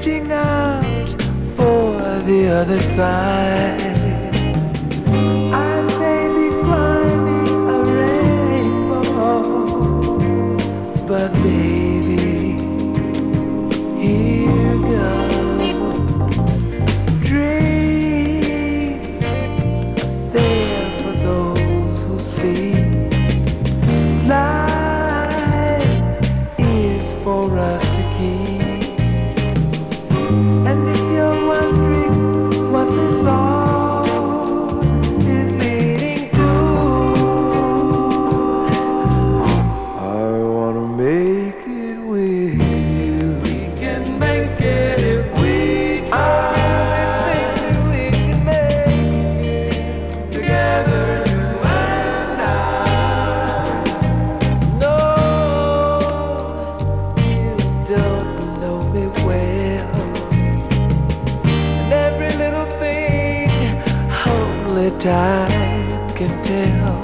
reaching out for the other side. I may be climbing a rainbow, but baby, here. Time can tell.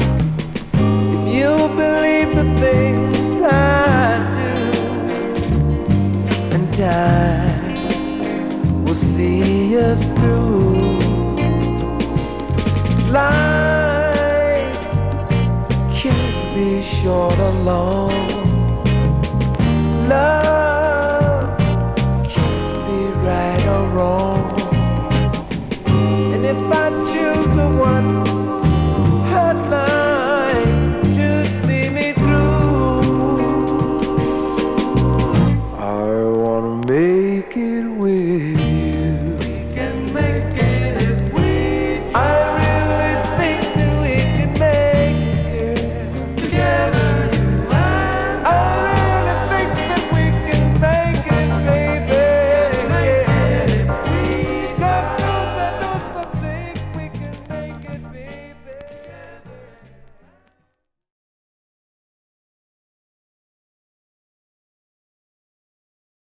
If you believe the things I do, and time will see us through. Life can't be short or long. Love